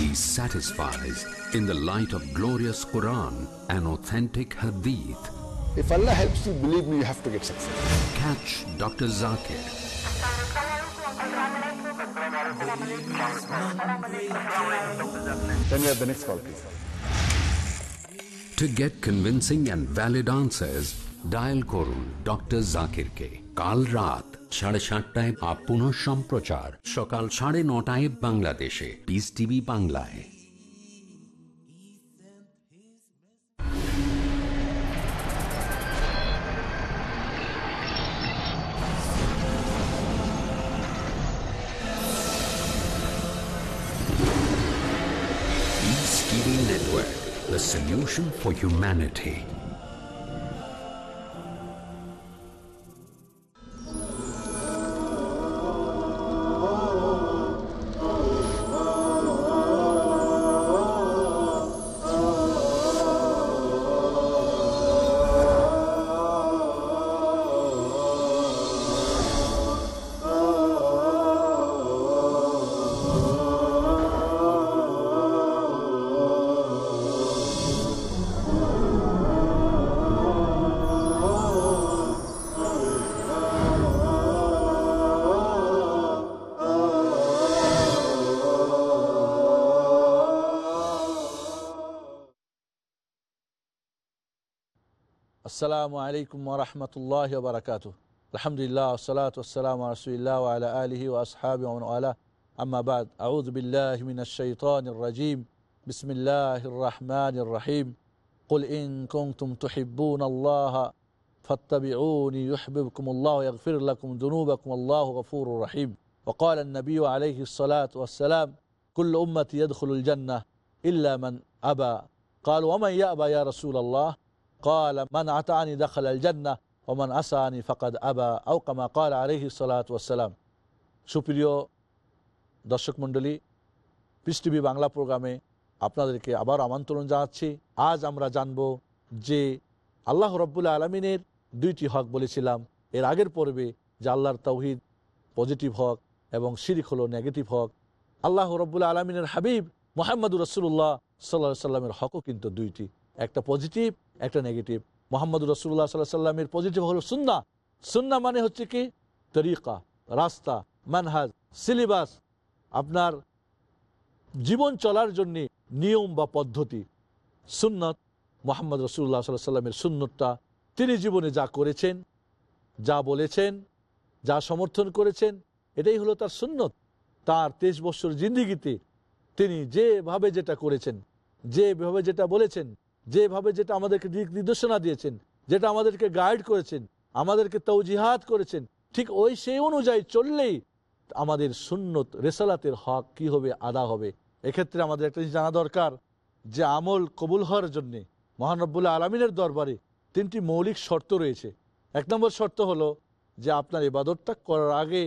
He satisfies in the light of glorious Quran and authentic Hadith. If Allah helps you, believe me, you have to get success. Catch Dr. Zakir Then we have the next call, please. to get convincing and valid answers. Dial করুন doctor জাকিরকে কাল রাত সাড়ে সাতটায় up পুনঃ সম্প্রচার সকাল সাড়ে নটায় বাংলাদেশে। পিস টিভি বাংলায়। Network, the solution for humanity. السلام عليكم ورحمة الله وبركاته. الحمد لله والصلاة والسلام على رسول الله وعلى آله وأصحابه ومن والاه. أما بعد أعوذ بالله من الشيطان الرجيم. بسم الله الرحمن الرحيم. قل إن كنتم تحبون الله فاتبعوني يحببكم الله ويغفر لكم ذنوبكم. الله غفور رحيم. وقال النبي عليه الصلاة والسلام كل أمتي يدخل الجنة إلا من أبى. قالوا ومن يأبى يا رسول الله؟ قال من عطاني دخل الجنة ومن أساني فقد أبى أو كما قال عليه الصلاة والسلام সুপ্রিয় দর্শক মণ্ডলী পিস টিভি বাংলা প্রোগ্রামে আপনাদেরকে আবার আমন্ত্রণ জানাচ্ছি আজ আমরা জানব যে আল্লাহ রব্বুল্লা আলমিনের দুইটি হক বলেছিলাম এর আগের পর্বে যে আল্লাহর তৌহিদ পজিটিভ হক এবং শিরিক হলো নেগেটিভ হক আল্লাহ রব্বুল্লা আলমিনের হাবিব মোহাম্মদুর রসুল্লাহ সাল্লা সাল্লামের হকও কিন্তু দুইটি একটা পজিটিভ একটা নেগেটিভ মোহাম্মদ রসুল্লাহ সাল্লাহ সাল্লামের পজিটিভ হলো সুন্না সুন্না মানে হচ্ছে কি? তরিকা, রাস্তা, মানহাজ সিলেবাস আপনার জীবন চলার জন্য নিয়ম বা পদ্ধতি। সুন্নত মোহাম্মদ রসুল্লাহ সাল্লাহ সাল্লামের সুন্নতটা তিনি জীবনে যা করেছেন, যা বলেছেন, যা সমর্থন করেছেন, এটাই হলো তার সুন্নত। তার তেইশ বছর জিন্দিগিতে তিনি যেভাবে যেটা করেছেন, যেভাবে যেটা বলেছেন যেভাবে যেটা আমাদেরকে দিক নির্দেশনা দিয়েছেন, যেটা আমাদেরকে গাইড করেছেন, আমাদেরকে তৌজিহাত করেছেন, ঠিক ওই সেই অনুযায়ী চললেই আমাদের সুন্নত রেসালাতের হক কি হবে, আদা হবে। এক্ষেত্রে আমাদের একটা জিনিস জানা দরকার, যে আমল কবুল হওয়ার জন্যে মহানব্বুল্লাহ আলমিনের দরবারে তিনটি মৌলিক শর্ত রয়েছে। এক নম্বর শর্ত হলো যে আপনার ইবাদতটা করার আগে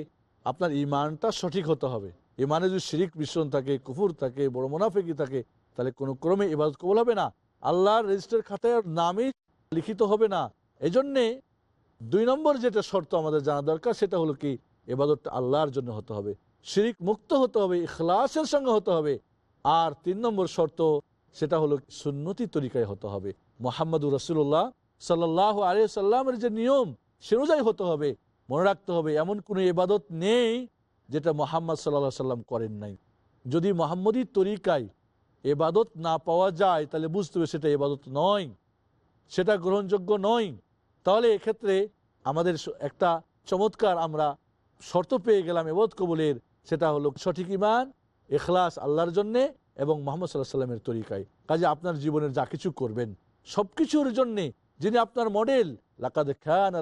আপনার ইমানটা সঠিক হতে হবে। ইমানে যদি শিরিক মিশ্রণ থাকে, কুফুর থাকে, বড় মুনাফেকি থাকে, তাহলে কোনো ক্রমে ইবাদত কবুল হবে না। আল্লাহর রেজিস্টার খাতায় নামই লিখিত হবে না। এজন্যে দুই নম্বর যেটা শর্ত আমাদের জানা দরকার, সেটা হলো কি? এবাদতটা আল্লাহর জন্য হতে হবে। শিরিক মুক্ত হতে হবে, ইখলাসের সঙ্গে হতে হবে। আর তিন নম্বর শর্ত, সেটা হলো সুন্নতি তরিকায় হতে হবে। মোহাম্মদুর রসুল্লাহ সাল্লাহ আলিয়া সাল্লামের যে নিয়ম, সে অনুযায়ী হতে হবে। মনে রাখতে হবে, এমন কোনো এবাদত নেই যেটা মোহাম্মদ সাল্লাহ সাল্লাম করেন নাই। যদি মোহাম্মদী তরিকায় এবাদত না পাওয়া যায়, তাহলে বুঝতে হবে সেটা এবাদত নয়, সেটা গ্রহণযোগ্য নয়। তাহলে এক্ষেত্রে আমাদের একটা চমৎকার আমরা শর্ত পেয়ে গেলাম এবোধ কবুলের, সেটা হলো সঠিক ইমান এখলাস আল্লাহর জন্যে এবং মোহাম্মদ সাল্লাহ সাল্লামের তরিকায়। কাজে আপনার জীবনের যা কিছু করবেন সব কিছুর জন্যে, যিনি আপনার মডেল, লাকাদ খান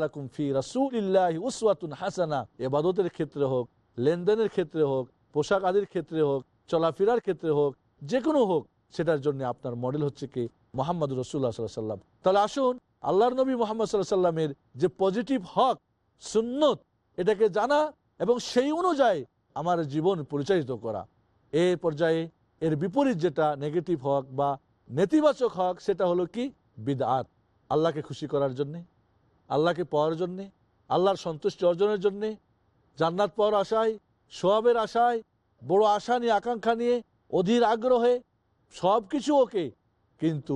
হাসানা, এবাদতের ক্ষেত্রে হোক, লেনদেনের ক্ষেত্রে হোক, পোশাক আদির ক্ষেত্রে হোক, চলাফেরার ক্ষেত্রে হোক যে কোনো হোক, সেটার জন্য আপনার মডেল হচ্ছে কি মোহাম্মদ রসুল্লাহ সাল্লাহ সাল্লাম তাহলে আসুন, আল্লাহর নবী মোহাম্মদ সাল্লাহ সাল্লামের যে পজিটিভ হক, সুন্নত, এটাকে জানা এবং সেই অনুযায়ী আমার জীবন পরিচালিত করা। এ পর্যায়ে এর বিপরীত যেটা নেগেটিভ হক বা নেতিবাচক হক, সেটা হলো কি? বিদাত আল্লাহকে খুশি করার জন্যে, আল্লাহকে পাওয়ার জন্যে, আল্লাহর সন্তুষ্টি অর্জনের জন্যে, জান্নাত পাওয়ার আশায়, সোয়াবের আশায়, বড় আশা নিয়ে, আকাঙ্ক্ষা নিয়ে অধীর আগ্রহে সব কিছু ওকে, কিন্তু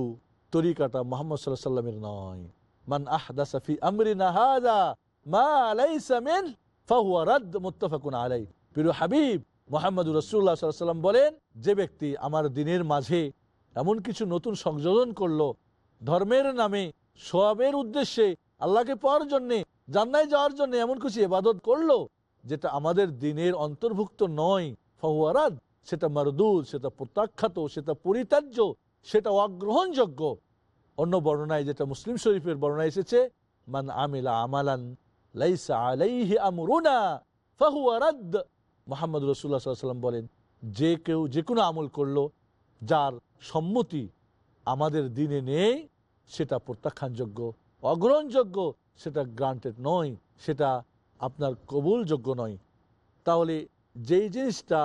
তরিকাটা মোহাম্মদ সাল্লাহ সাল্লামের নয়। মান আহদাসাফি আমরিনা হাদা মা লাইসা মিন ফাহুয়া রাদ্দ মুত্তাফাকুন আলাই প্রিয় হাবিব মোহাম্মদ রসুল্লাহ সাল্লাম বলেন, যে ব্যক্তি আমার দিনের মাঝে এমন কিছু নতুন সংযোজন করল, ধর্মের নামে, সবের উদ্দেশ্যে, আল্লাহকে পাওয়ার জন্যে, জান্নায় যাওয়ার জন্য এমন কিছু এবাদত করল, যেটা আমাদের দিনের অন্তর্ভুক্ত নয় ফাহুয়ারাদ সেটা মারদুদ, সেটা প্রত্যাখ্যাত, সেটা পরিত্যাজ্য, সেটা অগ্রহণযোগ্য। অন্য বর্ণনায় যেটা মুসলিম শরীফের বর্ণনায় এসেছে, মান আমিলা আমালান লাইসা আলাইহি আমরুনা ফাহুয়ারাদ মোহাম্মদ রসুল্লাহ সাল্লাম বলেন, যে কেউ যে কোনো আমল করল, যার সম্মতি আমাদের দিনে নেই, সেটা প্রত্যাখ্যানযোগ্য, অগ্রহণযোগ্য, সেটা গ্রান্টেড নয়, সেটা আপনার কবুলযোগ্য নয়। তাহলে যেই জিনিসটা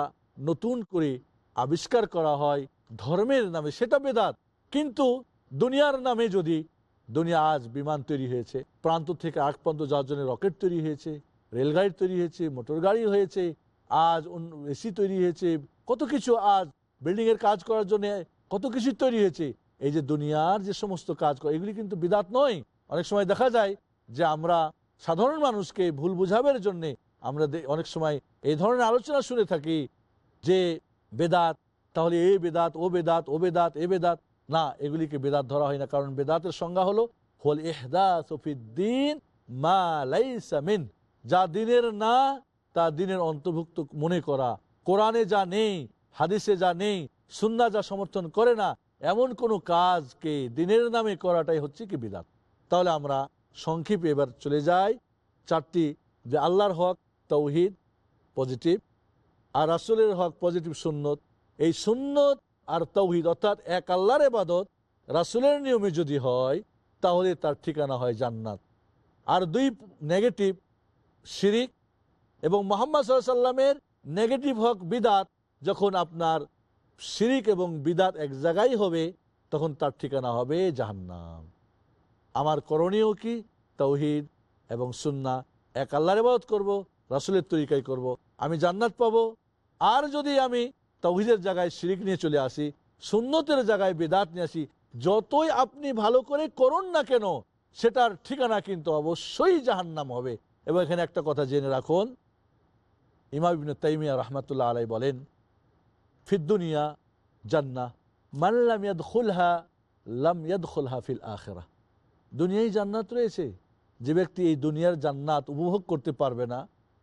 নতুন করে আবিষ্কার করা হয় ধর্মের নামে, সেটা বেদাত। কিন্তু দুনিয়ার নামে যদি দুনিয়া আজ বিমান তৈরি হয়েছে, প্রান্ত থেকে আগ প্রান্ত যাওয়ার জন্য রকেট তৈরি হয়েছে, রেলগাড়ি তৈরি হয়েছে মোটর গাড়ি হয়েছে, আজ এসি তৈরি হয়েছে, কত কিছু আজ বিল্ডিংয়ের কাজ করার জন্য কত কিছু তৈরি হয়েছে। এই যে দুনিয়ার যে সমস্ত কাজ করে এগুলি কিন্তু বিদাত নয়। অনেক সময় দেখা যায় যে আমরা সাধারণ মানুষকে ভুল বুঝাবের জন্যে আমরা অনেক সময় এই ধরনের আলোচনা শুনে থাকি যে বেদাত, তাহলে এ বেদাত, ও বেদাত ও বেদাত, এ বেদাত। না, এগুলিকে বেদাত ধরা হয় না, কারণ বেদাতের সংজ্ঞা হলো, হল এহদাসফিদ্দিন মা লাইসামিন যা দিনের না, তা দিনের অন্তর্ভুক্ত মনে করা। কোরআনে যা নেই, হাদিসে যা নেই সুন্না যা সমর্থন করে না, এমন কোনো কাজকে দিনের নামে করাটাই হচ্ছে কি বিদাত? তাহলে আমরা সংক্ষেপে এবার চলে যাই। চারটি, যে আল্লাহর হক, তৌহিদ, পজিটিভ। আর রাসুলের হক পজিটিভ সুন্নত। এই সুন্নত আর তৌহিদ অর্থাৎ এক আল্লাহর এবাদত রাসুলের নিয়মে যদি হয়, তাহলে তার ঠিকানা হয় জান্নাত। আর দুই নেগেটিভ শিরিক এবং মোহাম্মদ সাল্লামের নেগেটিভ হক বিদাত, যখন আপনার শিরিক এবং বিদাত এক জায়গায় হবে, তখন তার ঠিকানা হবে জাহান্নাম। আমার করণীয় কি? তৌহিদ এবং সুন্না এক আল্লাহর ইবাদত করব, রাসুলের তরিকায় করব। আমি জান্নাত পাবো আর যদি আমি তৌহিদের জায়গায় শিরিক নিয়ে চলে আসি, সুন্নতের জায়গায় বেদাত নিয়ে আসি, যতই আপনি ভালো করে করুন না কেন, সেটার ঠিকানা কিন্তু অবশ্যই জাহান্নাম হবে। এবং এখানে একটা কথা জেনে রাখুন ইমাবিন তাইমিয়া রহমতুল্লাহ আলাই বলেন ফিদ্দুনিয়া জান্না মাল্লাম ইয়াদ খুলহা লাম ইয়াদ খুলহা ফিল আখেরা দুনিয়ায় জান্নাত রয়েছে। যে ব্যক্তি এই দুনিয়ার জান্নাত উপভোগ করতে পারবে না,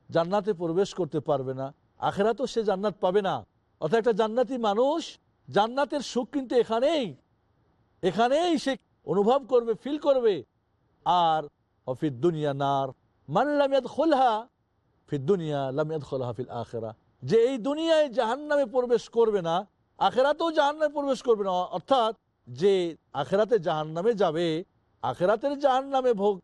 জান্নাতে প্রবেশ করতে পারবে না আখেরা তো সে জান্নাত পাবে না। অর্থাৎ একটা জান্নাতি মানুষ জান্নাতের সুখ কিন্তু এখানেই। এখানেই সে অনুভব করবে ফিল করবে। আর অফির দুনিয়া নার মানলামিয়াদ খোলহা ফির দুনিয়া লামিয়াদ খোলহা ফিল আখেরা। যে এই দুনিয়ায় জাহান নামে প্রবেশ করবে না, আখেরাতেও জাহান নামে প্রবেশ করবে না। অর্থাৎ যে আখেরাতে জাহান নামে যাবে, আখেরাতের জাহান নামে ভোগ,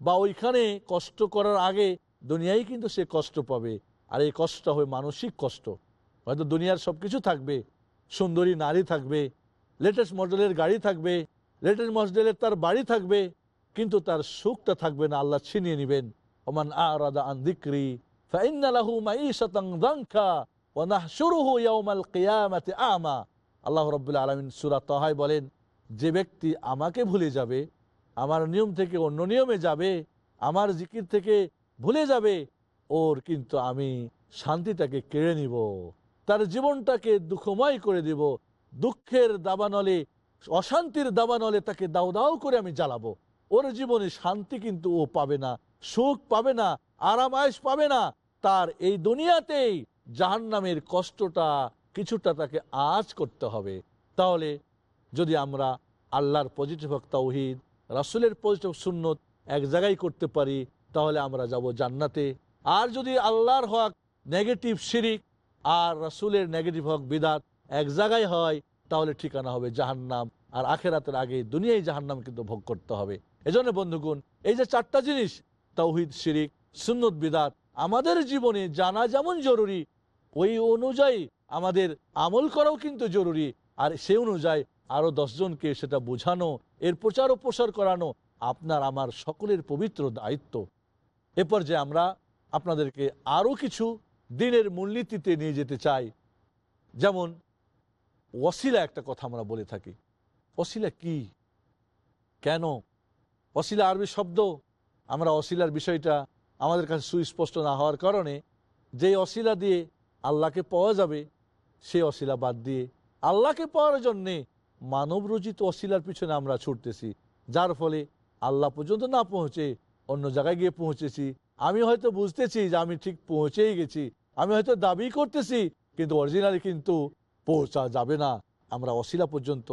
বা ওইখানে কষ্ট করার আগে দুনিয়ায় কিন্তু সে কষ্ট পাবে। আর এই কষ্টটা হয় মানসিক কষ্ট। হয়তো দুনিয়ার সব কিছু থাকবে, সুন্দরী নারী থাকবে লেটেস্ট মডেলের গাড়ি থাকবে লেটেস্ট মডেলের তার বাড়ি থাকবে, কিন্তু তার সুখটা থাকবে না, আল্লাহ ছিনিয়ে নেবেন। ওমান আরাদা আন দিক্রি আল্লাহ রবাহ আলমিন সুরা তহায় বলেন, যে ব্যক্তি আমাকে ভুলে যাবে, আমার নিয়ম থেকে অন্য নিয়মে যাবে, আমার জিকির থেকে ভুলে যাবে ওর কিন্তু আমি শান্তিটাকে কেড়ে নিব। তার জীবনটাকে দুঃখময় করে দিব। দুঃখের দাবানলে, অশান্তির দাবানলে তাকে দাও দাও করে আমি জ্বালাবো। ওর জীবনে শান্তি কিন্তু ও পাবে না, সুখ পাবে না আরাম আয়স পাবে না। তার এই দুনিয়াতেই জাহান নামের কষ্টটা কিছুটা তাকে আজ করতে হবে। তাহলে যদি আমরা আল্লাহর পজিটিভ হক, তাওহিদ, রাসুলের পজিটিভ সুন্নত এক জায়গায় করতে পারি, তাহলে আমরা যাব জান্নাতে। আর যদি আল্লাহর হক নেগেটিভ শিরিক আর রাসুলের নেগেটিভ হক বিদাত এক জায়গায় হয়, তাহলে ঠিকানা হবে জাহান্নাম। আর আখেরাতের আগে দুনিয়ায় জাহান্নাম কিন্তু ভোগ করতে হবে। এজন্য বন্ধুগণ, এই যে চারটা জিনিস তৌহিদ শিরিক, সুন্নত, বিদাত, আমাদের জীবনে জানা যেমন জরুরি, ওই অনুযায়ী আমাদের আমল করাও কিন্তু জরুরি। আর সে অনুযায়ী আরও দশজনকে সেটা বোঝানো, এর প্রচার ও প্রসার করানো আপনার, আমার সকলের পবিত্র দায়িত্ব। এরপর যে আমরা আপনাদেরকে আরও কিছু দিনের মূলনীতিতে নিয়ে যেতে চাই। যেমন ওসিলা একটা কথা আমরা বলে থাকি। অশিলা কি? কেন? অশিলা আরবি শব্দ। আমরা অশিলার বিষয়টা আমাদের কাছে সুস্পষ্ট না হওয়ার কারণে যেই অশিলা দিয়ে আল্লাহকে পাওয়া যাবে, সেই অশিলা বাদ দিয়ে আল্লাহকে পাওয়ার জন্যে মানব রচিত অশিলার পিছনে আমরা ছুটতেছি। যার ফলে আল্লাহ পর্যন্ত না পৌঁছে, অন্য জায়গায় গিয়ে পৌঁছেছি। আমি হয়তো বুঝতেছি যে আমি ঠিক পৌঁছেই গেছি। আমি হয়তো দাবি করতেছি, কিন্তু অরিজিনালি কিন্তু পৌঁছা যাবে না। আমরা অশিলা পর্যন্ত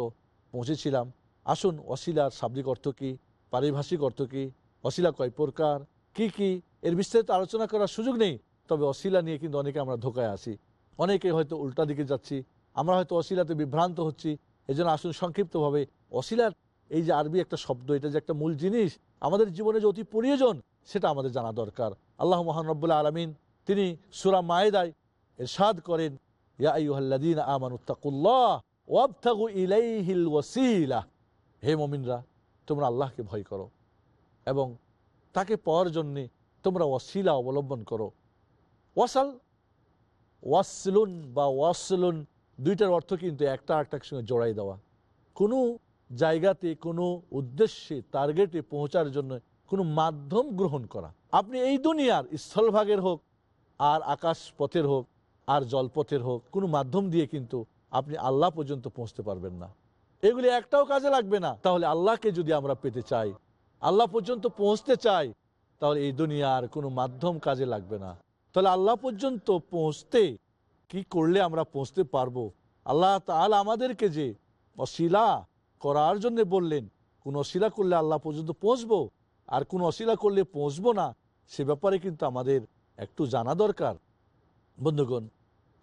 পৌঁছেছিলাম। আসুন, অশিলার শাব্দিক অর্থ কী? পারিভাষিক অর্থ কী? অশিলা কয় প্রকার? কি কি? এর বিস্তারিত আলোচনা করার সুযোগ নেই। তবে অশিলা নিয়ে কিন্তু অনেকে আমরা ধোকায় আসি অনেকে হয়তো উল্টা দিকে যাচ্ছি। আমরা হয়তো অশিলাতে বিভ্রান্ত হচ্ছি। এই জন্য আসুন সংক্ষিপ্তভাবে, অশিলার এই যে আরবি একটা শব্দ, এটা যে একটা মূল জিনিস, আমাদের জীবনে যে অতি প্রয়োজন সেটা আমাদের জানা দরকার। আল্লাহ মহানব্বুল্লাহ আলমিন তিনি সুরা মায়েদায় এরশাদ করেন হে মমিনরা, তোমরা আল্লাহকে ভয় করো এবং তাকে পাওয়ার জন্যে তোমরা ওয়াসিলা অবলম্বন করো। ওয়াসাল, ওয়াসলুন বা ওয়াসলুন দুইটার অর্থ কিন্তু একটা আরেকটার সঙ্গে জড়াই দেওয়া। কোনো জায়গাতে, কোনো উদ্দেশ্যে টার্গেটে পৌঁছার জন্য কোনো মাধ্যম গ্রহণ করা। আপনি এই দুনিয়ার স্থলভাগের হোক, আর আকাশ পথের হোক, আর জলপথের হোক, কোনো মাধ্যম দিয়ে কিন্তু আপনি আল্লাহ পর্যন্ত পৌঁছতে পারবেন না। এগুলি একটাও কাজে লাগবে না। তাহলে আল্লাহকে যদি আমরা পেতে চাই, আল্লাহ পর্যন্ত পৌঁছতে চাই, তাহলে এই দুনিয়ার কোনো মাধ্যম কাজে লাগবে না। তাহলে আল্লাহ পর্যন্ত পৌঁছতে কি করলে আমরা পৌঁছতে পারব? আল্লাহ তাহলে আমাদেরকে যে অশিলা করার জন্য বললেন, কোন অশিলা করলে আল্লাহ পর্যন্ত পৌঁছবো? আর কোন অশিলা করলে পৌঁছবো না, সে ব্যাপারে কিন্তু আমাদের একটু জানা দরকার। বন্ধুগণ,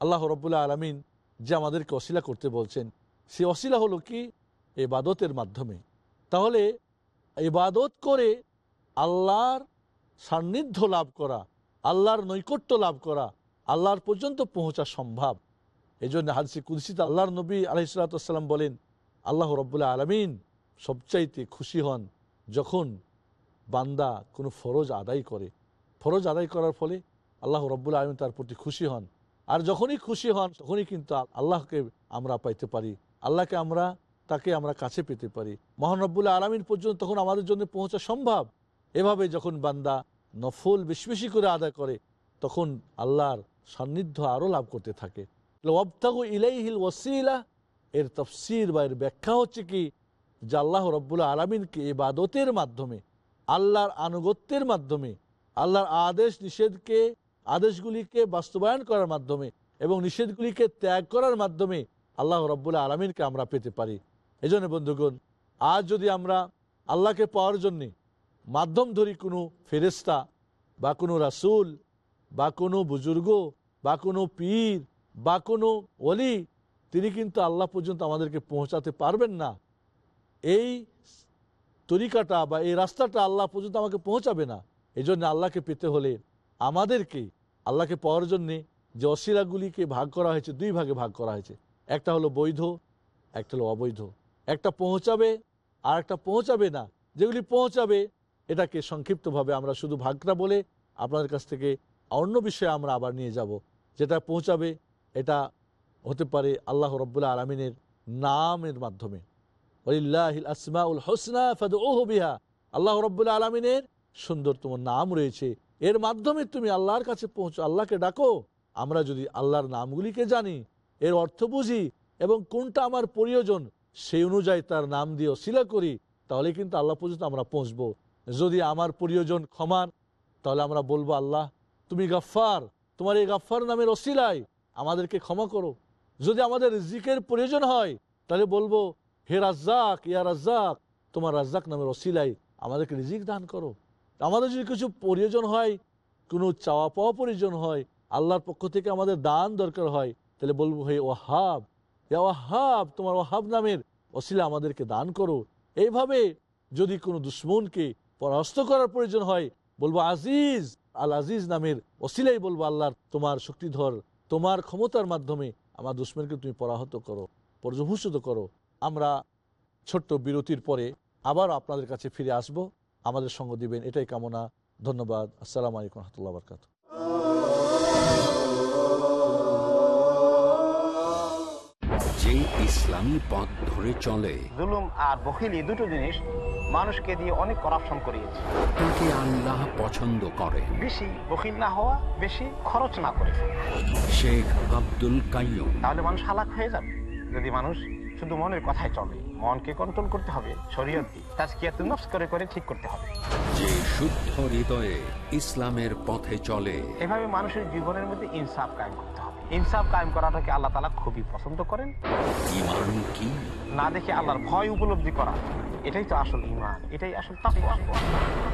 আল্লাহ রব্বুল্লাহ আলমিন যে আমাদেরকে অশিলা করতে বলছেন, সে অশিলা হলো কি? এবাদতের মাধ্যমে। তাহলে ইবাদত করে আল্লাহর সান্নিধ্য লাভ করা, আল্লাহর নৈকট্য লাভ করা, আল্লাহর পর্যন্ত পৌঁছা সম্ভব। এই জন্য হাদিসে কুদসিত আল্লাহর নবী আলহিসাল্লাম বলেন, আল্লাহ রব্বুল্লাহ আলমিন সবচাইতে খুশি হন যখন বান্দা কোনো ফরজ আদায় করে। ফরজ আদায় করার ফলে আল্লাহ রব্বুল্লাহ আলমিন তার প্রতি খুশি হন। আর যখনই খুশি হন, তখনই কিন্তু আল্লাহকে আমরা পাইতে পারি। আল্লাহকে আমরা, তাকে আমরা কাছে পেতে পারি। মহানব্বুল্লাহ আলমিন পর্যন্ত তখন আমাদের জন্য পৌঁছা সম্ভব। এভাবে যখন বান্দা নফল বেশি বেশি করে আদায় করে, তখন আল্লাহর সান্নিধ্য আরও লাভ করতে থাকে। ওয়াবতাগু ইলাইহিল ওয়াসিলা, এর তফসির বা এর ব্যাখ্যা হচ্ছে কি? যে আল্লাহ রব্বুল্লাহ আলমিনকে ইবাদতের মাধ্যমে আল্লাহর আনুগত্যের মাধ্যমে, আল্লাহর আদেশ নিষেধকে, আদেশগুলিকে বাস্তবায়ন করার মাধ্যমে এবং নিষেধগুলিকে ত্যাগ করার মাধ্যমে আল্লাহ রব্বুল্লাহ আলমিনকে আমরা পেতে পারি। এই জন্য বন্ধুগণ, আজ যদি আমরা আল্লাহকে পাওয়ার জন্যে মাধ্যম ধরি কোনো ফেরেস্তা বা কোনো রাসুল বা কোনো বুজুর্গ বা কোনো পীর বা কোনো অলি তিনি কিন্তু আল্লাহ পর্যন্ত আমাদেরকে পৌঁছাতে পারবেন না। এই তরিকাটা বা এই রাস্তাটা আল্লাহ পর্যন্ত আমাকে পৌঁছাবে না এই জন্য আল্লাহকে পেতে হলে আমাদেরকে, আল্লাহকে পাওয়ার জন্যে যে অশিলাগুলিকে ভাগ করা হয়েছে, দুই ভাগে ভাগ করা হয়েছে। একটা হলো বৈধ, একটা হলো অবৈধ। একটা পৌঁছাবে আর একটা পৌঁছাবে না। যেগুলি পৌঁছাবে, এটাকে সংক্ষিপ্তভাবে আমরা শুধু ভাগটা বলে আপনাদের কাছ থেকে অন্য বিষয়ে আমরা আবার নিয়ে যাব। যেটা পৌঁছাবে, এটা হতে পারে আল্লাহ রব্বুল্লাহ আলমিনের নামের মাধ্যমে। হোসনা বিহা। আল্লাহ রব্বুল্লাহ আলমিনের সুন্দরতম নাম রয়েছে। এর মাধ্যমে তুমি আল্লাহর কাছে পৌঁছো, আল্লাহকে ডাকো। আমরা যদি আল্লাহর নামগুলিকে জানি, এর অর্থ বুঝি এবং কোনটা আমার প্রয়োজন সেই অনুযায়ী তার নাম দিয়ে অশিলা করি, তাহলে কিন্তু আল্লাহ পর্যন্ত আমরা পৌঁছবো। যদি আমার প্রয়োজন ক্ষমার, তাহলে আমরা বলব, আল্লাহ, তুমি গাফার তোমার এই গাফার নামের অশিলায় আমাদেরকে ক্ষমা করো। যদি আমাদের জিকের প্রয়োজন হয়, তাহলে বলব হে রাজ্জাক, ইয়া রাজ্জাক, তোমার রাজ্জাক নামের অশিলাই আমাদেরকে রিজিক দান করো। আমাদের যদি কিছু প্রয়োজন হয়, কোনো চাওয়া পাওয়া প্রয়োজন হয়, আল্লাহর পক্ষ থেকে আমাদের দান দরকার হয়, তাহলে বলব, হে ওয়াহাব, ইয়া ওয়াহাব, তোমার ওয়াহাব নামের অশিলা আমাদেরকে দান করো। এইভাবে যদি কোনো দুশ্মনকে পরাস্ত করার প্রয়োজন হয়, বলব, আজিজ, আল আজিজ নামের অশিলাই বলব, আল্লাহর তোমার শক্তিধর, তোমার ক্ষমতার মাধ্যমে আমার দুশ্মনকে তুমি পরাহত করো, পর্যভূষিত করো। আমরা ছোট্ট বিরতির পরে আবার আপনাদের কাছে ফিরে আসব। আমাদের সঙ্গ দিবেন এটাই কামনা। ধন্যবাদ। আসসালামু আলাইকুম রহমতুল্লাহ বরকাত। যে ইসলামী পথ ধরে চলে। জুলুম আর বখিলি দুটো জিনিস মানুষকে দিয়ে অনেক করাপশন করিয়েছে। তাকে আল্লাহ পছন্দ করেন বেশি বখিল না হওয়া বেশি খরচ না করে। শেখ আব্দুল কাইয়ুম। তাহলে মানুষ হালাক হয়ে যাবে। যদি মানুষ শুধু মনের কথায় চলে। মনকে কন্ট্রোল করতে হবে শরীয়ত দিয়ে। তাজকিয়াতুন নফস করে করে ঠিক করতে হবে। যে শুদ্ধ হৃদয়ে ইসলামের পথে চলে। এভাবে মানুষের জীবনের মধ্যে ইনসাফ কায়েম করতে হবে। ইনসাফ কায়েম করাটাকে আল্লাহ তালা খুবই পছন্দ করেন। ইমান কি? না দেখে আল্লাহর ভয় উপলব্ধি করা। এটাই তো আসল ইমান এটাই আসল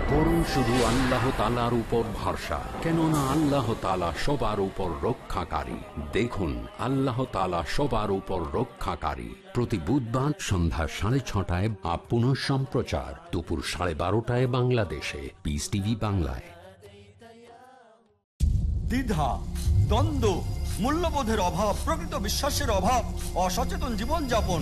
করুন শুধু আল্লাহ তালার উপর ভরসা কেননা আল্লাহ তালা সবার উপর রক্ষাকারী। দেখুন আল্লাহ তালা সবার উপর রক্ষাকারী। প্রতি বুধবার সন্ধ্যা সাড়ে ছটায় বা পুনঃ সম্প্রচার দুপুর সাড়ে বারোটায় বাংলাদেশে। পিস টিভি বাংলায়। দ্বিধা দ্বন্দ্ব মূল্যবোধের অভাব প্রকৃত বিশ্বাসের অভাব অসচেতন জীবনযাপন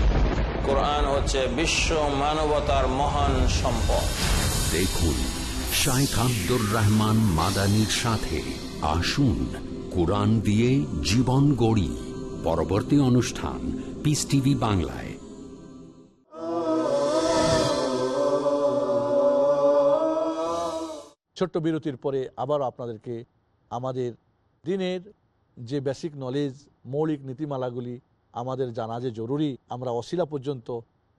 কোরআন হচ্ছে বিশ্ব মানবতার মহান সম্পদ। দেখুন শাইখ আব্দুর রহমান মাদানির সাথে আসুন কোরআন দিয়ে জীবন গড়ি। পরবর্তী অনুষ্ঠান পিস টিভি বাংলায়। ছোট্ট বিরতির পরে আবারও আপনাদেরকে আমাদের দিনের যে বেসিক নলেজ মৌলিক নীতিমালাগুলি আমাদের জানা যে জরুরি, আমরা অশিলা পর্যন্ত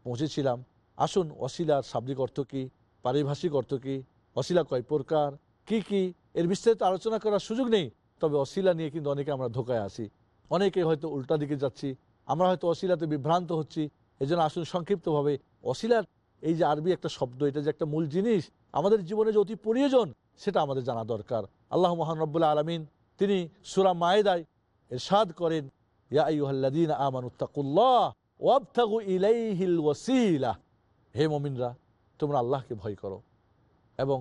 পৌঁছেছিলাম। আসুন, অশিলার শাব্দিক অর্থ কী? পারিভাষিক অর্থ কী? অশিলা কয় প্রকার? কি কি? এর বিস্তারিত আলোচনা করার সুযোগ নেই। তবে অশিলা নিয়ে কিন্তু অনেকে আমরা ধোকায় আসি অনেকে হয়তো উল্টা দিকে যাচ্ছি। আমরা হয়তো অশিলাতে বিভ্রান্ত হচ্ছি। এজন্য আসুন সংক্ষিপ্তভাবে, অশিলার এই যে আরবি একটা শব্দ, এটা যে একটা মূল জিনিস, আমাদের জীবনে যে অতি প্রয়োজন, সেটা আমাদের জানা দরকার। আল্লাহ মহানব্বুল্লাহ আলমিন, তিনি সুরা মায়েদায় এর এরশাদ করেন ইয়া আইয়ুহাল্লাযীন আমানুত্তাকুল্লাহ ওয়াবতাগু ইলাইহিল ওয়াসিলা হে মুমিনরা, তোমরা আল্লাহকে ভয় করো এবং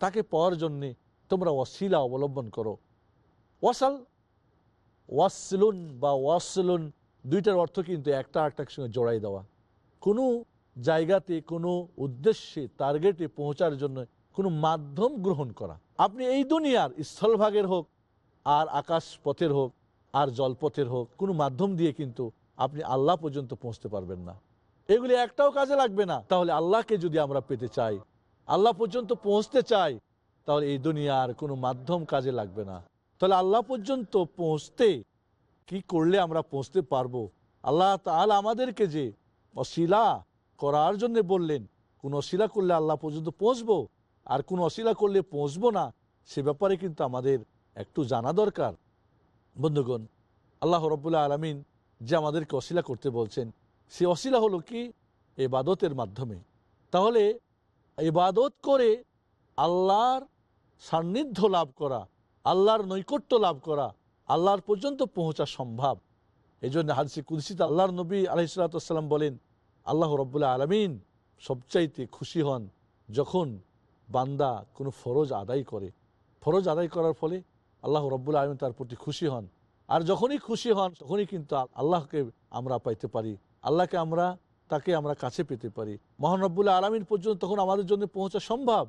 তাকে পাওয়ার জন্যে তোমরা ওয়াসিলা অবলম্বন করো। ওয়াসাল, ওয়াসলুন বা ওয়াসলুন দুইটার অর্থ কিন্তু একটা আরেকটার সঙ্গে জড়াই দেওয়া। কোনো জায়গাতে, কোনো উদ্দেশ্যে, টার্গেটে পৌঁছার জন্য কোনো মাধ্যম গ্রহণ করা। আপনি এই দুনিয়ার স্থলভাগের হোক আর আকাশ পথের হোক আর জলপথের হোক, কোনো মাধ্যম দিয়ে কিন্তু আপনি আল্লাহ পর্যন্ত পৌঁছতে পারবেন না। এগুলি একটাও কাজে লাগবে না। তাহলে আল্লাহকে যদি আমরা পেতে চাই, আল্লাহ পর্যন্ত পৌঁছতে চাই, তাহলে এই দুনিয়ার কোনো মাধ্যম কাজে লাগবে না। তাহলে আল্লাহ পর্যন্ত পৌঁছতে কি করলে আমরা পৌঁছতে পারব? আল্লাহ তাহলে আমাদেরকে যে অশিলা করার জন্য বললেন, কোন অশিলা করলে আল্লাহ পর্যন্ত পৌঁছবো? আর কোন অশিলা করলে পৌঁছবো না, সে ব্যাপারে কিন্তু আমাদের একটু জানা দরকার। বন্ধুগণ, আল্লাহ রব্বুল্লাহ আলমিন যে আমাদেরকে অশিলা করতে বলছেন, সে অশিলা হলো কি? এবাদতের মাধ্যমে। তাহলে এবাদত করে আল্লাহর সান্নিধ্য লাভ করা, আল্লাহর নৈকট্য লাভ করা, আল্লাহর পর্যন্ত পৌঁছা সম্ভব। এই জন্য হাদসি কুদ্সিত আল্লাহর নবী আলহিসাল্লাম বলেন, আল্লাহ রব্বুল্লাহ আলমিন সবচাইতে খুশি হন যখন বান্দা কোনো ফরজ আদায় করে। ফরজ আদায় করার ফলে আল্লাহ রব্বুল্লাহ আলমিন তার প্রতি খুশি হন। আর যখনই খুশি হন, তখনই কিন্তু আল্লাহকে আমরা পাইতে পারি। আল্লাহকে আমরা, তাকে আমরা কাছে পেতে পারি। মহানব্বুল্লাহ আলমিন পর্যন্ত তখন আমাদের জন্য পৌঁছা সম্ভব।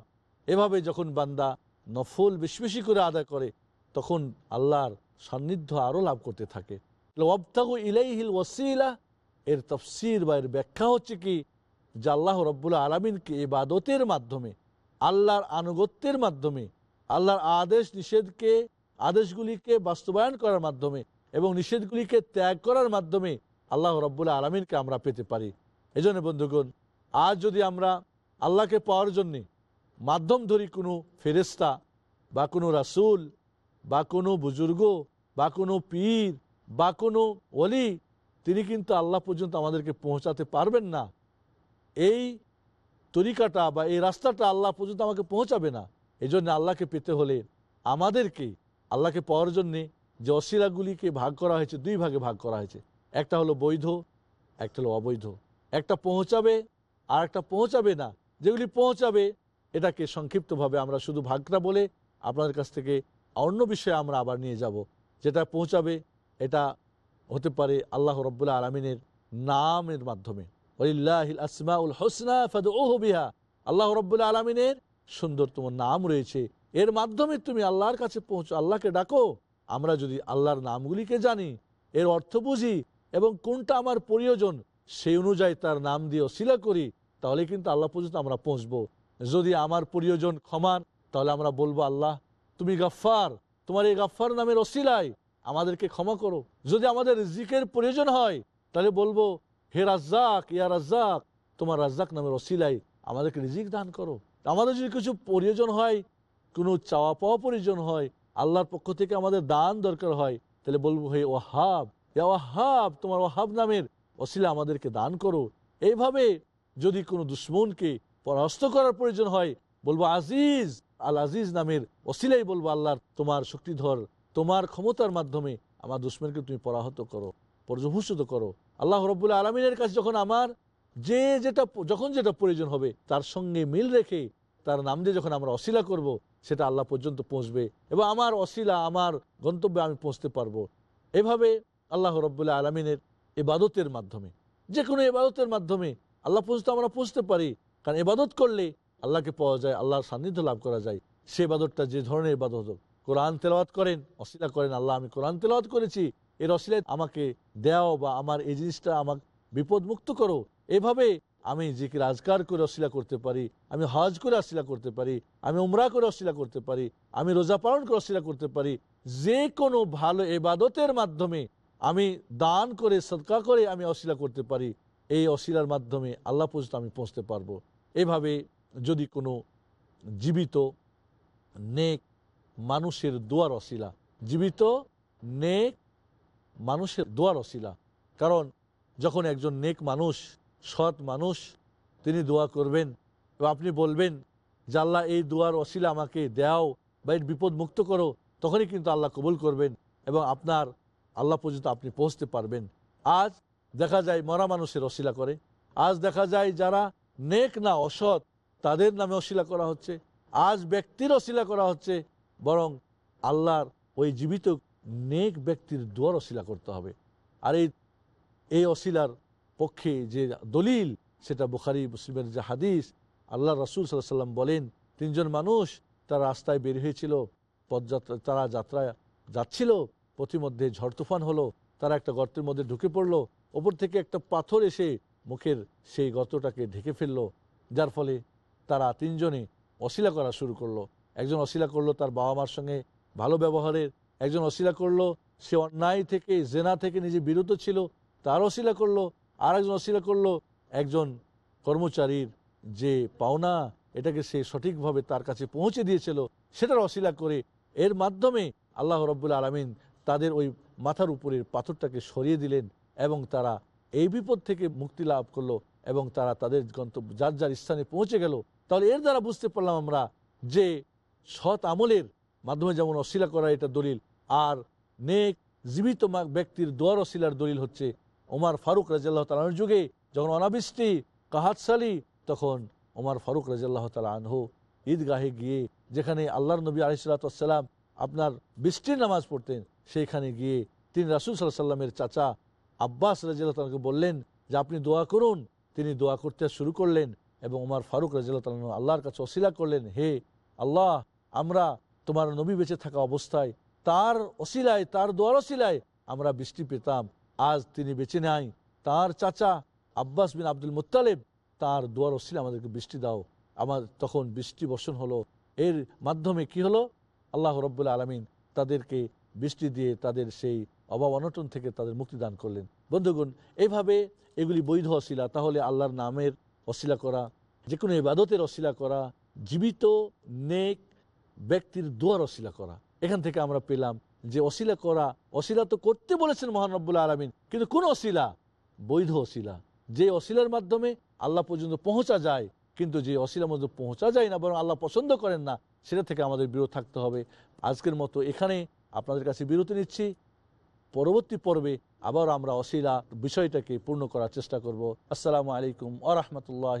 এভাবে যখন বান্দা নফল বেশি বেশি করে আদায় করে, তখন আল্লাহর সান্নিধ্য আরও লাভ করতে থাকে। ওয়াবতাগু ইলাইহিল ওয়াসিলা, এর তফসির বা এর ব্যাখ্যা হচ্ছে কি? যে আল্লাহ রব্বুল্লাহ আলমিনকে ইবাদতের মাধ্যমে, আল্লাহর আনুগত্যের মাধ্যমে, আল্লাহর আদেশ নিষেধকে আদেশগুলিকে বাস্তবায়ন করার মাধ্যমে এবং নিষেধগুলিকে ত্যাগ করার মাধ্যমে আল্লাহ রব্বুল্লাহ আলমিনকে আমরা পেতে পারি। এজন্য বন্ধুগণ, আজ যদি আমরা আল্লাহকে পাওয়ার জন্যে মাধ্যম ধরি কোনো ফেরেস্তা বা কোনো রাসুল বা কোনো বুজুর্গ বা কোনো পীর বা কোনো অলি তিনি কিন্তু আল্লাহ পর্যন্ত আমাদেরকে পৌঁছাতে পারবেন না। এই তরিকাটা বা এই রাস্তাটা আল্লাহ পর্যন্ত আমাকে পৌঁছাবে না। এই জন্য আল্লাহকে পেতে হলে আমাদেরকে আল্লাহকে পাওয়ার জন্যে যে অশিলাগুলিকে ভাগ করা হয়েছে, দুই ভাগে ভাগ করা হয়েছে। একটা হলো বৈধ, একটা হলো অবৈধ। একটা পৌঁছাবে আর একটা পৌঁছাবে না। যেগুলি পৌঁছাবে, এটাকে সংক্ষিপ্তভাবে আমরা শুধু ভাগটা বলে আপনাদের কাছ থেকে অন্য বিষয়ে আমরা আবার নিয়ে যাব। যেটা পৌঁছাবে, এটা হতে পারে আল্লাহ রব্বুল্লাহ আলমিনের নামের মাধ্যমে। ওলিল্লাহিল আসমাউল হোসনা ফাদউহু বিহা। আল্লাহ রব্বুল্লাহ আলমিনের সুন্দরতম নাম রয়েছে এর মাধ্যমে তুমি আল্লাহর কাছে পৌঁছো, আল্লাহকে ডাকো। আমরা যদি আল্লাহর নামগুলিকে জানি, এর অর্থ বুঝি এবং কোনটা আমার প্রয়োজন সেই অনুযায়ী তার নাম দিয়ে অশিলা করি, তাহলে কিন্তু আল্লাহ পর্যন্ত আমরা পৌঁছবো। যদি আমার প্রয়োজন ক্ষমার, তাহলে আমরা বলব, আল্লাহ, তুমি গাফফার, তোমার এই গাফফার নামের অশিলায় আমাদেরকে ক্ষমা করো। যদি আমাদের রিজিকের প্রয়োজন হয়, তাহলে বলব, হে রাজ্জাক, ইয়া রাজ্জাক, তোমার রাজ্জাক নামের অশিলাই আমাদেরকে রিজিক দান করো। আমাদের যদি কিছু প্রয়োজন হয় কোনো চাওয়া পাওয়া প্রয়োজন হয়, আল্লাহর পক্ষ থেকে আমাদের দান দরকার হয়, তাহলে বলব, হে ওয়াহাব ইয়া ওয়াহাব, তোমার ওয়াহাব নামের অশিলা আমাদেরকে দান করো। এইভাবে যদি কোনো দুশ্মনকে পরাস্ত করার প্রয়োজন হয়, বলব, আজিজ, আল আজিজ নামের অশিলাই বলব, আল্লাহর তোমার শক্তিধর, তোমার ক্ষমতার মাধ্যমে আমার দুশ্মনকে তুমি পরাহত করো, পর্যভূষিত করো। আল্লাহ রব্বুল্লা আলমিনের কাছে যখন আমার যে যেটা, যখন যেটা প্রয়োজন হবে, তার সঙ্গে মিল রেখে তার নাম দিয়ে যখন আমরা অশিলা করব, সেটা আল্লাহ পর্যন্ত পৌঁছবে এবং আমার অশিলা, আমার গন্তব্যে আমি পৌঁছতে পারব। এভাবে আল্লাহ রব্বুল্লাহ আলমিনের এবাদতের মাধ্যমে যে কোনো এবাদতের মাধ্যমে আল্লাহ পর্যন্ত আমরা পৌঁছতে পারি। কারণ এবাদত করলে আল্লাহকে পাওয়া যায়, আল্লাহর সান্নিধ্য লাভ করা যায়। সে এবাদতটা যে ধরনের এবাদত হোক, কোরআন তেলাওয়াত করেন, অশিলা করেন, আল্লাহ আমি কোরআন তেলাওয়াত করেছি, এর অশিলায় আমাকে দেও বা আমার এই জিনিসটা আমাকে বিপদ মুক্ত করো। এভাবে আমি জিকির আজকার করে অশিলা করতে পারি, আমি হজ করে অশিলা করতে পারি, আমি উমরা করে অশিলা করতে পারি, আমি রোজা পালন করে অশিলা করতে পারি, যে কোনো ভালো এবাদতের মাধ্যমে আমি দান করে সৎকা করে আমি অশিলা করতে পারি, এই অশিলার মাধ্যমে আল্লাহ পর্যন্ত আমি পৌঁছতে পারব। এভাবে যদি কোনো জীবিত নেক মানুষের দোয়ার অশিলা, জীবিত নেক মানুষের দোয়ার অশিলা, কারণ যখন একজন নেক মানুষ সৎ মানুষ, তিনি দোয়া করবেন এবং আপনি বলবেন যে, আল্লাহ, এই দোয়ার অশিলা আমাকে দেও বা এর বিপদ মুক্ত করো। তখনই কিন্তু আল্লাহ কবুল করবেন এবং আপনার আল্লাহ পর্যন্ত আপনি পৌঁছতে পারবেন। আজ দেখা যায় মরা মানুষের অশিলা করে। আজ দেখা যায় যারা নেক না অসৎ, তাদের নামে অশিলা করা হচ্ছে। আজ ব্যক্তির অশিলা করা হচ্ছে, বরং আল্লাহর ওই জীবিত নেক ব্যক্তির দোয়ার অশিলা করতে হবে। আর এই এই অশিলার পক্ষে যে দলিল, সেটা বুখারি, মুসলিমের যে হাদিস, আল্লাহ রসুল সাল্লাহ সাল্লাম বলেন, তিনজন মানুষ তারা রাস্তায় বের হয়েছিল পদযাত্রা তারা যাত্রায় যাচ্ছিল, পথিমধ্যে ঝড় তুফান হলো, তারা একটা গর্তের মধ্যে ঢুকে পড়ল, ওপর থেকে একটা পাথর এসে মুখের সেই গর্তটাকে ঢেকে ফেলল, যার ফলে তারা তিনজনে অশিলা করা শুরু করল। একজন অশিলা করল তার বাবা মার সঙ্গে ভালো ব্যবহারের, একজন অশিলা করল, সে অন্যায় থেকে, জেনা থেকে নিজে বিরত ছিল, তার অশিলা করল আর একজন অশিলা করল, একজন কর্মচারীর যে পাওনা, এটাকে সে সঠিকভাবে তার কাছে পৌঁছে দিয়েছিল, সেটার অশিলা করে এর মাধ্যমে আল্লাহ রব্বুল আলমিন তাদের ওই মাথার উপরের পাথরটাকে সরিয়ে দিলেন এবং তারা এই বিপদ থেকে মুক্তি লাভ করল এবং তারা তাদের গন্তব্য, যার যার স্থানে পৌঁছে গেল। তাহলে এর দ্বারা বুঝতে পারলাম আমরা যে সৎ আমলের মাধ্যমে যেমন অশিলা করা এটা দলিল, আর নেক, জীবিত ব্যক্তির দোয়ার অশিলার দলিল হচ্ছে ওমার ফারুক রাজিয়াল্লাহ তালার যুগে যখন অনাবৃষ্টি কাহাতশালী তখন ওমার ফারুক রাজিয়াল্লাহ তালা আনহু ঈদগাহে গিয়ে যেখানে আল্লাহর নবী আলিসাল্লাম আপনার বৃষ্টির নামাজ পড়তেন, সেইখানে গিয়ে তিনি রাসুল সাল্লাহ সাল্লামের চাচা আব্বাস রাজিয়াল্লাহ তালাকে বললেন যে, আপনি দোয়া করুন। তিনি দোয়া করতে শুরু করলেন এবং ওমার ফারুক রাজিয়াল্লাহ তালন আল্লাহর কাছে অশিলা করলেন, হে আল্লাহ, আমরা তোমার নবী বেঁচে থাকা অবস্থায় তার অশিলায় তার দোয়ার অশিলায় আমরা বৃষ্টি পেতাম। আজ তিনি বেঁচে নাই। তার চাচা আব্বাস বিন আব্দুল মুতালেব তার দোয়ার অশিলা আমাদেরকে বৃষ্টি দাও। আমার তখন বৃষ্টি বর্ষণ হলো। এর মাধ্যমে কি হলো? আল্লাহ রব্বুল্লা আলমিন তাদেরকে বৃষ্টি দিয়ে তাদের সেই অভাব অনটন থেকে তাদের মুক্তি দান করলেন। বন্ধুগণ এইভাবে এগুলি বৈধ অশিলা। তাহলে আল্লাহর নামের অশিলা করা যে কোনো ইবাদতের অশিলা করা, জীবিত নেক ব্যক্তির দোয়ার অশিলা করা। এখান থেকে আমরা পেলাম যে অশিলা করা, অশিলা তো করতে বলেছেন মহানব্বুল্লাহ আলমিন, কিন্তু কোন অশিলা? বৈধ অশিলা। যে অশিলার মাধ্যমে আল্লাহ পর্যন্ত পৌঁছা যায়, কিন্তু যে অশিলার মধ্যে পৌঁছা যায় না, বরং আল্লাহ পছন্দ করেন না, সেটা থেকে আমাদের বিরত থাকতে হবে। আজকের মতো এখানে আপনাদের কাছে বিরতি নিচ্ছি। পরবর্তী পর্বে আবার আমরা অশিলা বিষয়টাকে পূর্ণ করার চেষ্টা করব। আসসালামু আলাইকুম আ রহমতুল্লাহ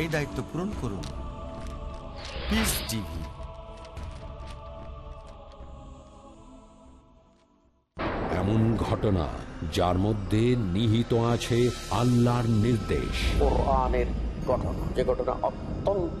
এই দায়িত্ব পূরণ করুন। পিস টিভি এমন ঘটনা যার মধ্যে নিহিত আছে আল্লাহর নির্দেশ। যে ঘটনা অত্যন্ত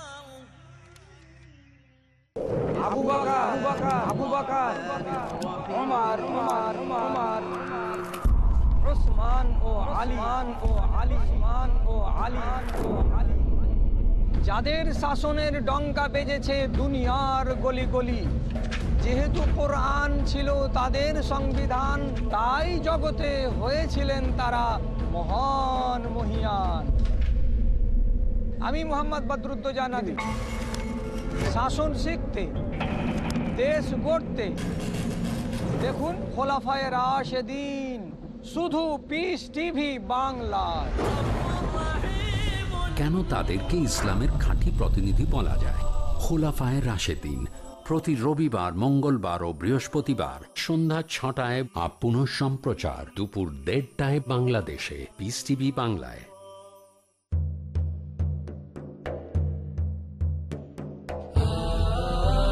ও ও আলী উসমান ও আলী ও আলী যাদের শাসনের ডঙ্কা বেজেছে দুনিয়ার গলি গলি যেহেতু কোরআন ছিল তাদের সংবিধান তাই জগতে হয়েছিলেন তারা মহান মহিয়ান। আমি মোহাম্মদ বদরুদ্দোজানাদি শাসন শিখতে দেশ গড়তে দেখুন খোলাফায় রাশেদিন, শুধু পিস টিভি বাংলায়। কেন তাদেরকে ইসলামের খাঁটি প্রতিনিধি বলা যায়? খোলাফায় রাশেদিন, প্রতি রবিবার, মঙ্গলবার ও বৃহস্পতিবার সন্ধ্যা ছটায় আপ পুনঃ সম্প্রচার দুপুর দেড়টায় বাংলাদেশে পিস টিভি বাংলায়।